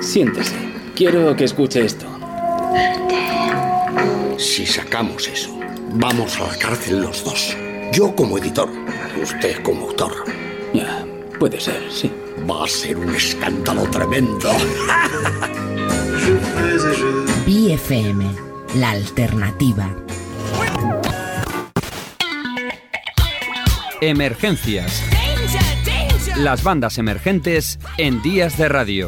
Siéntese. Quiero que escuche esto. Si sacamos eso, vamos a la cárcel los dos. Yo como editor, usted como autor. Ya, puede ser, sí. Va a ser un escándalo tremendo. BFM, la alternativa. Emergencias. Las bandas emergentes en días de radio.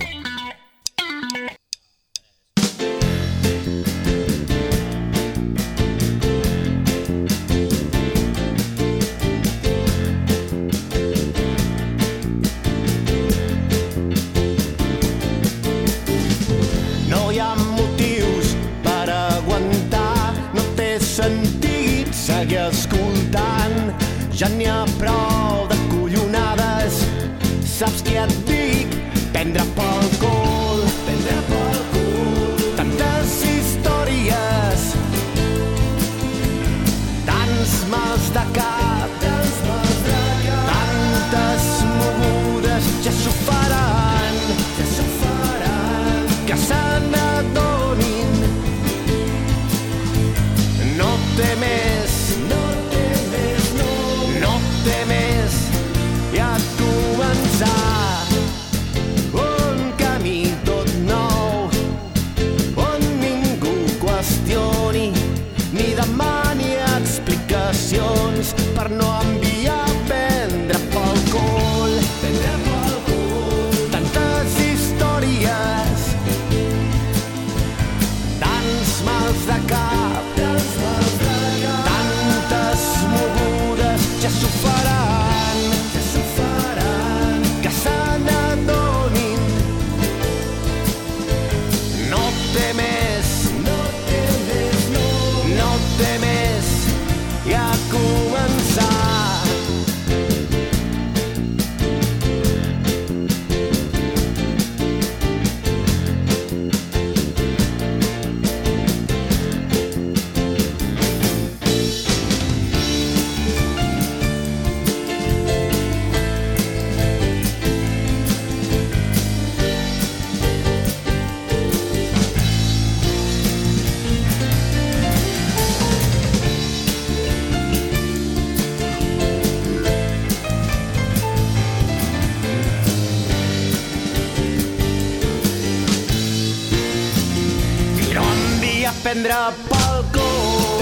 Prendre pel cul.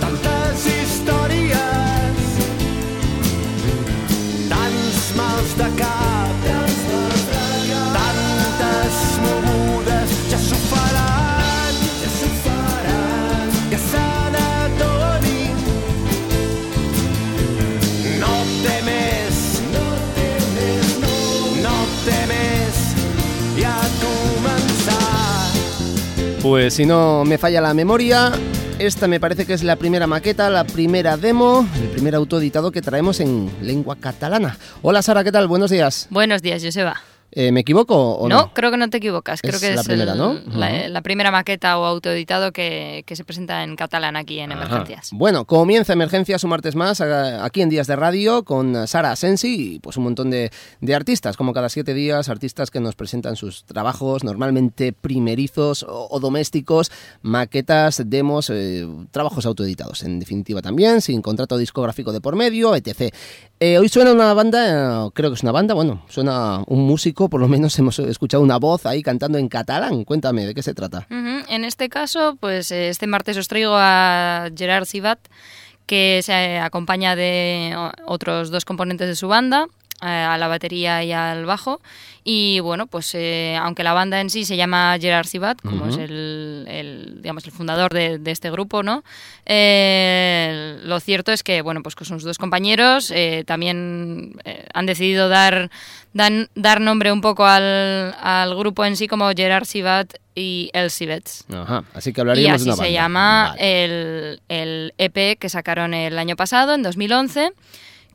Tantes històries, tants mals de cap, tantes mogudes, ja s'ho faran, ja s'ho faran, que se Pues si no me falla la memoria, esta me parece que es la primera maqueta, la primera demo, el primer autoeditado que traemos en lengua catalana. Hola Sara, ¿qué tal? Buenos días. Buenos días, Joseba. Eh, ¿Me equivoco o no? No, creo que no te equivocas. Creo Es que la es primera, el- ¿no? la, Ujú. la primera maqueta o autoeditado que, que se presenta en catalán aquí en Ajá. Emergencias. Bueno, comienza Emergencias un martes más aquí en Días de Radio con Sara Asensi y pues un montón de, de artistas, como cada siete días, artistas que nos presentan sus trabajos, normalmente primerizos o, o domésticos, maquetas, demos, eh, trabajos autoeditados, en definitiva también, sin contrato discográfico de por medio, etc. Eh, hoy suena una banda, eh, creo que es una banda, bueno, suena un músico, por lo menos hemos escuchado una voz ahí cantando en catalán. Cuéntame, ¿de qué se trata? En este caso, pues eh, este martes os traigo a Gerard Sibat, que se acompaña de otros dos componentes de su banda, a la batería y al bajo. Y bueno, pues eh, aunque la banda en sí se llama Gerard Sibat, como es el, el, digamos, el fundador de, de este grupo, ¿no? Eh, lo cierto es que, bueno, pues con sus dos compañeros eh, también eh, han decidido dar, dan- dar nombre un poco al, al grupo en sí como Gerard Sibat y El Sibets. Ajá, así que Y hablaríamos así de una se banda. llama Vale. el, el EP que sacaron el año pasado, en 2011,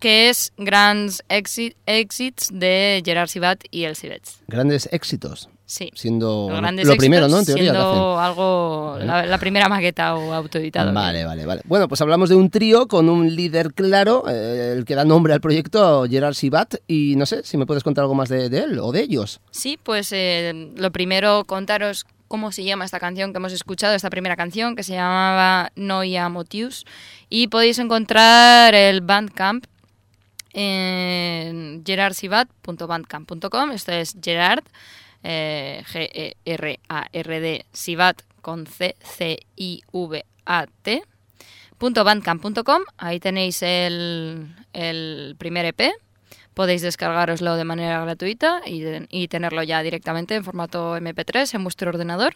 que es Grands Exit- Exits de Gerard Sibat y El Sibets. Grandes éxitos. Sí. Siendo lo, primero, ¿no? En teoría. Siendo algo, la, la primera maqueta o autoeditado. Vale, vale, vale. Bueno, pues hablamos de un trío con un líder claro, eh, el que da nombre al proyecto, Gerard Sibat, y no sé si me puedes contar algo más de, de él o de ellos. Sí, pues eh, lo primero contaros cómo se llama esta canción que hemos escuchado, esta primera canción que se llamaba Noia Motius y podéis encontrar el Bandcamp en gerardsibat.bandcamp.com. Esto es Gerard, eh, G-E-R-A-R-D, Sibat con C, C-I-V-A-T. .bandcamp.com, ahí tenéis el, el primer EP, podéis descargaroslo de manera gratuita y, y tenerlo ya directamente en formato MP3 en vuestro ordenador.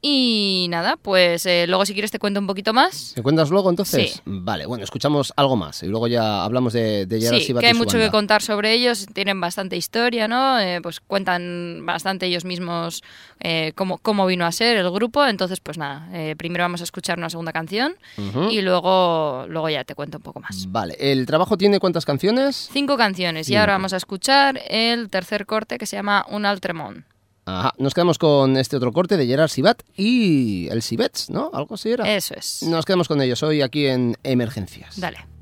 Y nada, pues eh, luego si quieres te cuento un poquito más. ¿Me cuentas luego entonces? Sí. Vale, bueno, escuchamos algo más y luego ya hablamos de, de Gerard Sí, que hay mucho que contar sobre ellos, tienen bastante historia, ¿no? Eh, pues cuentan bastante ellos mismos eh, cómo, cómo vino a ser el grupo, entonces pues nada, eh, primero vamos a escuchar una segunda canción y luego, luego ya te cuento un poco más. Vale, ¿el trabajo tiene cuántas canciones? Cinco canciones y ahora vamos a escuchar el tercer corte que se llama Un Altremont. Ajá, nos quedamos con este otro corte de Gerard Sibat y el Sibets, ¿no? Algo así era. Eso es. Nos quedamos con ellos hoy aquí en Emergencias. Dale.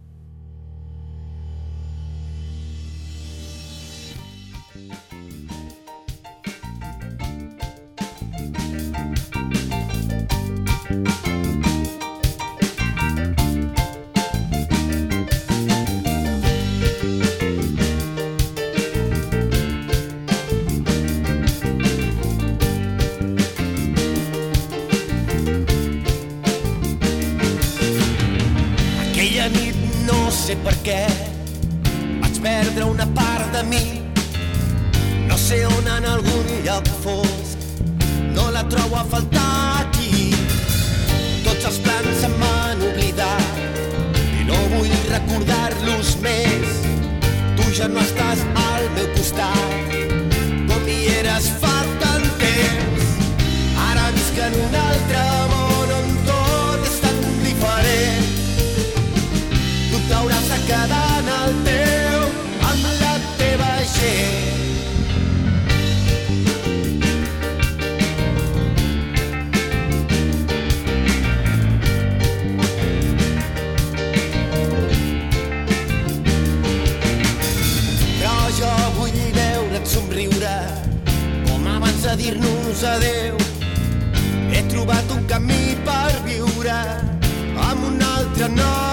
Més. Tu ja no estàs al meu costat, somriure, com abans de dir-nos adeu. He trobat un camí per viure amb un altre nom.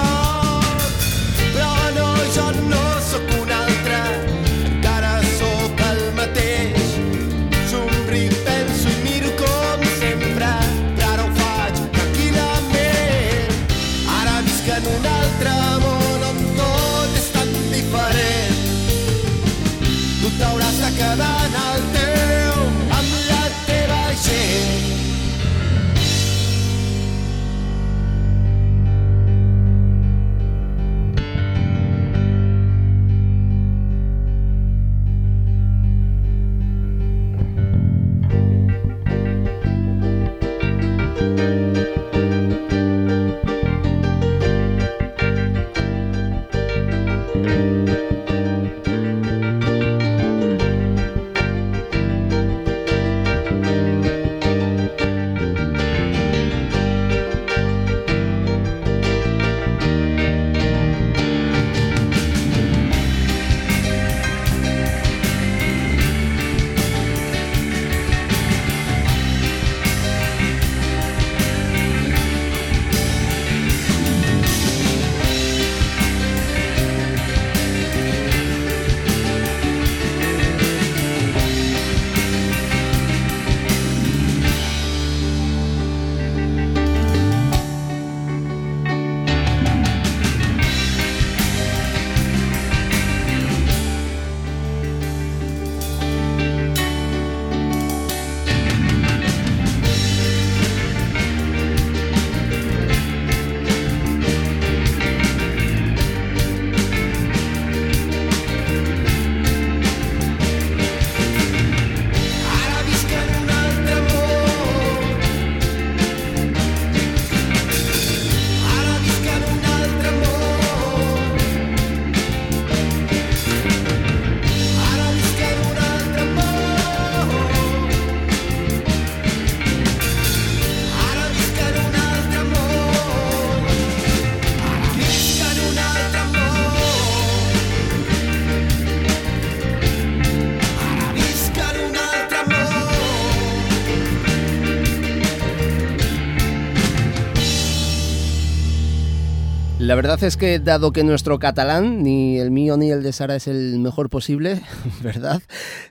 La verdad es que dado que nuestro catalán, ni el mío ni el de Sara es el mejor posible, ¿verdad?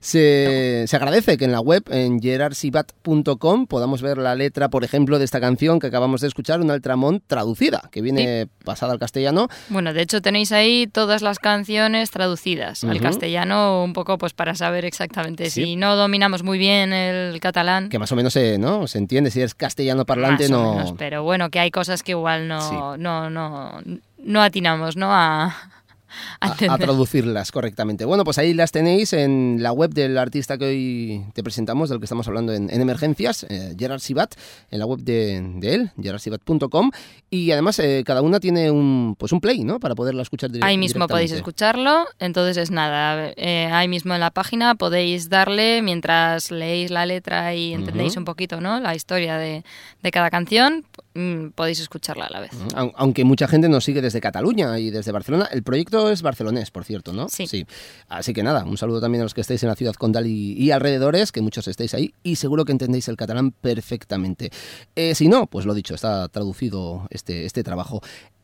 Se, se agradece que en la web, en gerardsibat.com, podamos ver la letra, por ejemplo, de esta canción que acabamos de escuchar, un Altramont traducida, que viene pasada al castellano. Bueno, de hecho tenéis ahí todas las canciones traducidas al castellano, un poco pues para saber exactamente si no dominamos muy bien el catalán. Que más o menos se, ¿no? se entiende, si es castellano parlante no... pero bueno, que hay cosas que igual no, no, no, no atinamos, ¿no? A, a, traducirlas correctamente. Bueno, pues ahí las tenéis en la web del artista que hoy te presentamos, del que estamos hablando en, Emergencias, eh, Gerard Sibat, en la web de, él, gerardsibat.com. Y además eh, cada una tiene un, pues un play, ¿no? Para poderla escuchar directamente. Ahí mismo podéis escucharlo, entonces es nada, eh, ahí mismo en la página podéis darle mientras leéis la letra y entendéis un poquito, ¿no? La historia de, de cada canción, mm, podéis escucharla a la vez. Aunque mucha gente nos sigue desde Cataluña y desde Barcelona, el proyecto es barcelonés, por cierto, ¿no? Sí. sí. Así que nada, un saludo también a los que estéis en la ciudad condal y, alrededores, que muchos estéis ahí y seguro que entendéis el catalán perfectamente. Eh, si no, pues lo dicho, está traducido este, este trabajo.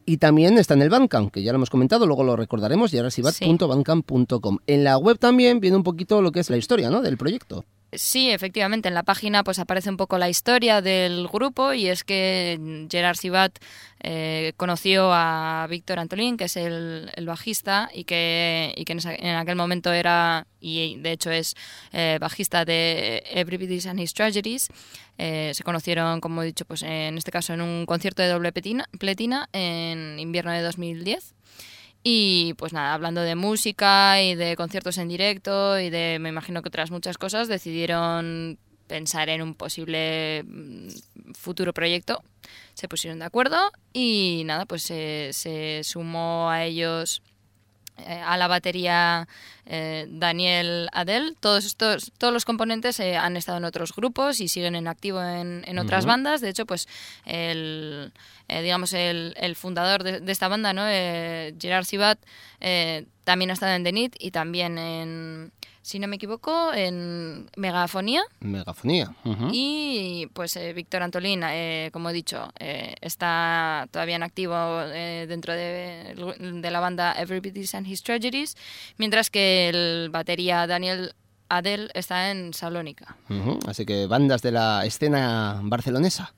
Y también está en el Bandcamp, que ya lo hemos comentado, luego lo recordaremos, yarasibat.bandcamp.com. En la web también viene un poquito lo que es la historia ¿no? del proyecto. Sí, efectivamente, en la página pues aparece un poco la historia del grupo y es que Gerard Sibat eh, conoció a Víctor Antolín, que es el, bajista y que, y que en, aquel momento era, y de hecho es eh, bajista de Everybody's and His Tragedies. Eh, se conocieron, como he dicho, pues en este caso en un concierto de doble pletina en invierno de 2010. Y pues nada, hablando de música y de conciertos en directo y de, me imagino que otras muchas cosas, decidieron pensar en un posible mm, futuro proyecto. Se pusieron de acuerdo y nada, pues se sumó a ellos a la batería eh, Daniel Adel. Todos estos, todos los componentes eh, han estado en otros grupos y siguen en activo en, en otras bandas. De hecho, pues el digamos el, el, fundador de, esta banda, ¿no? Gerard Sibat, también ha estado en The Need y también en si no me equivoco, en Megafonía. Megafonía. Y pues eh, Víctor Antolín, eh, como he dicho, eh, está todavía en activo dentro de, de, la banda Everybody's and His Tragedies, mientras que el batería Daniel Adel está en Salónica. Así que bandas de la escena barcelonesa.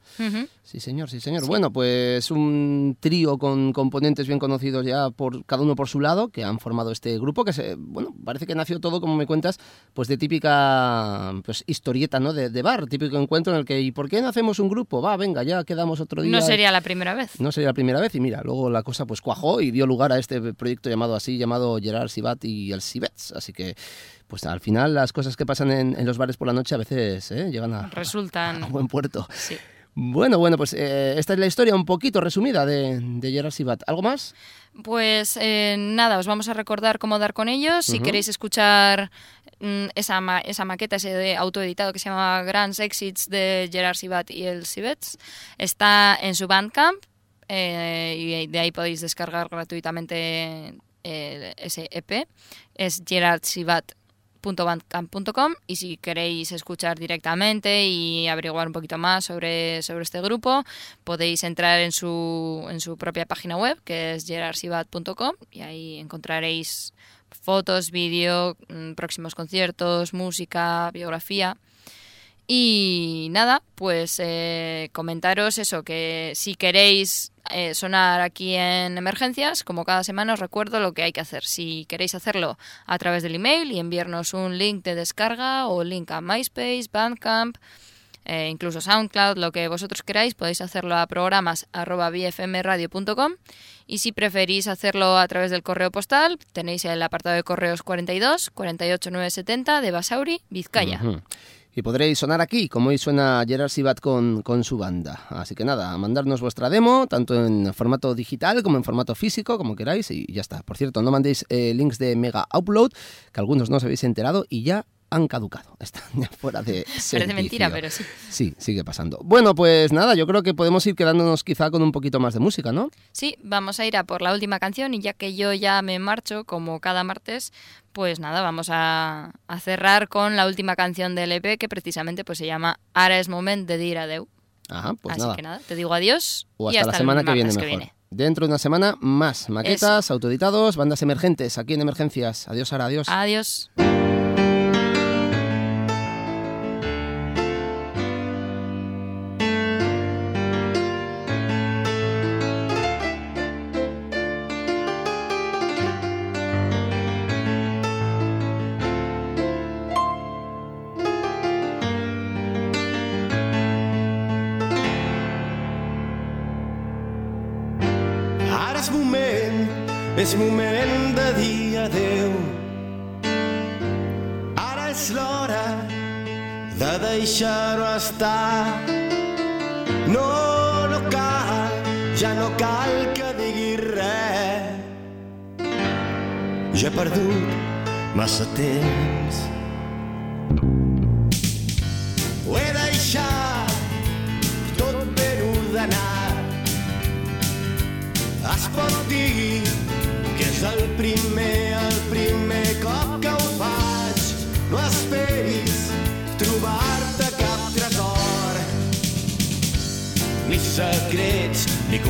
Sí, señor, sí, señor. Bueno, pues un trío con componentes bien conocidos ya por cada uno por su lado, que han formado este grupo, que se, bueno, parece que nació todo, como me cuentas, pues de típica pues, historieta, ¿no? De, bar, típico encuentro en el que, ¿y por qué no hacemos un grupo? Va, venga, ya quedamos otro día. No sería la primera vez. No sería la primera vez, y mira, luego la cosa pues cuajó y dio lugar a este proyecto llamado así, llamado Gerard Sibat y el Sibets. Así que pues al final las cosas que pasan en, los bares por la noche a veces ¿eh? llegan a, Resultan... a, buen puerto. Bueno, bueno, pues eh, esta es la historia un poquito resumida de, de Gerard Sibat. ¿Algo más? Pues eh, nada, os vamos a recordar cómo dar con ellos. Si queréis escuchar mm, esa, esa maqueta, ese autoeditado que se llama Grand Exits de Gerard Sibat y el Sibets, está en su Bandcamp y de ahí podéis descargar gratuitamente ese EP. Es Gerard Sibat .bandcamp.com y si queréis escuchar directamente y averiguar un poquito más sobre, sobre este grupo, podéis entrar en su, en su propia página web, que es gerardsibat.com, y ahí encontraréis fotos, vídeo, mm, próximos conciertos, música, biografía. Y nada, pues eh, comentaros eso, que si queréis eh, sonar aquí en emergencias, como cada semana os recuerdo lo que hay que hacer. Si queréis hacerlo a través del email y enviarnos un link de descarga o link a MySpace, Bandcamp, eh, incluso SoundCloud, lo que vosotros queráis, podéis hacerlo a programas bfmradio.com y si preferís hacerlo a través del correo postal, tenéis el apartado de correos 42 48970 de Basauri, Vizcaya y podréis sonar aquí, como hoy suena Gerard Sibat con, con su banda. Así que nada, mandarnos vuestra demo, tanto en formato digital como en formato físico, como queráis, y ya está. Por cierto, no mandéis eh, links de Mega Upload, que algunos no os habéis enterado, y ya han caducado, están ya fuera de servicio. Parece mentira, pero sí. Sí, sigue pasando. Bueno, pues nada, yo creo que podemos ir quedándonos quizá con un poquito más de música, ¿no? Sí, vamos a ir a por la última canción y ya que yo ya me marcho, como cada martes, pues nada, vamos a, cerrar con la última canción del EP que precisamente pues se llama Ara es moment de dir adeu. Ajá, pues Así que nada, te digo adiós o hasta, y hasta la semana que viene mejor. Dentro de una semana, más maquetas, autoeditados, bandas emergentes aquí en Emergencias. Adiós, Sara, adiós. Adiós. És moment de dir adeu. Ara és l'hora de deixar-ho estar. No, no cal, ja no cal que digui res. Ja he perdut massa temps. Es pot dir que és el primer, el primer cop que ho faig. No esperis trobar-te cap tresor, ni secrets, ni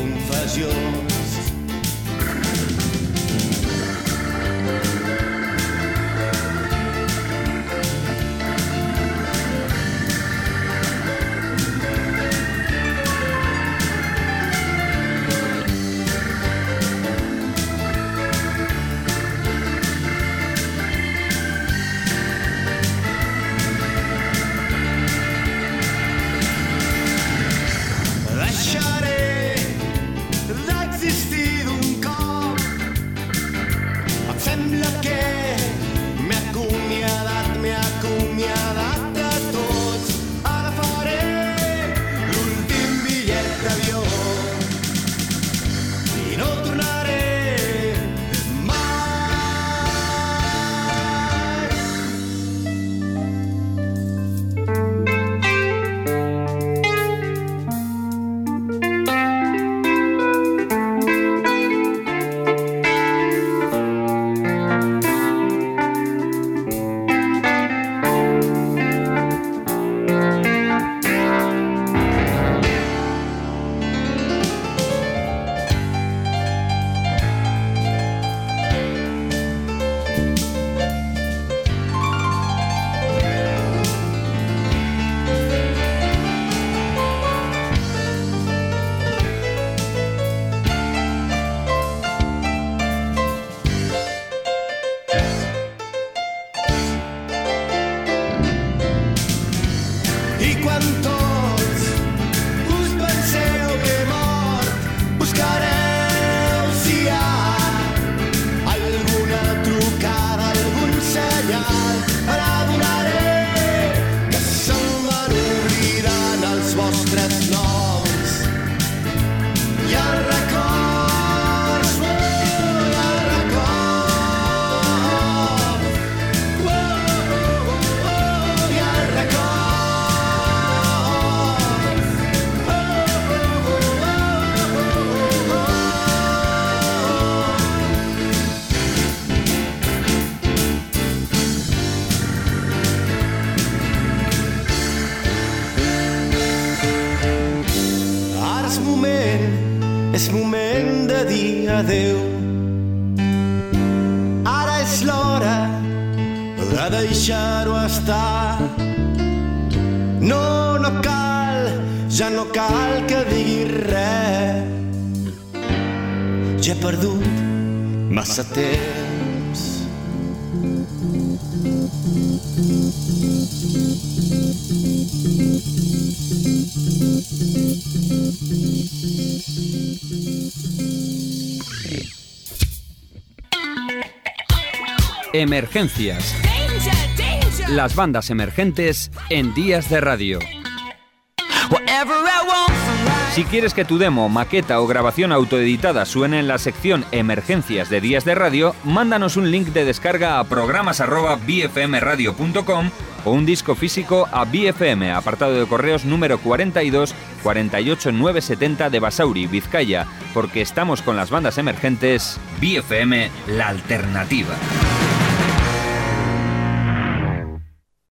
és moment de dir adeu. Ara és l'hora de deixar-ho estar. No, no cal, ja no cal que digui res. Ja he perdut massa temps. Thank you. Emergencias. Las bandas emergentes en días de radio. Si quieres que tu demo, maqueta o grabación autoeditada suene en la sección Emergencias de Días de Radio, mándanos un link de descarga a programas.bfmradio.com o un disco físico a BFM, apartado de correos número 42 48970 de Basauri, Vizcaya, porque estamos con las bandas emergentes BFM, la alternativa.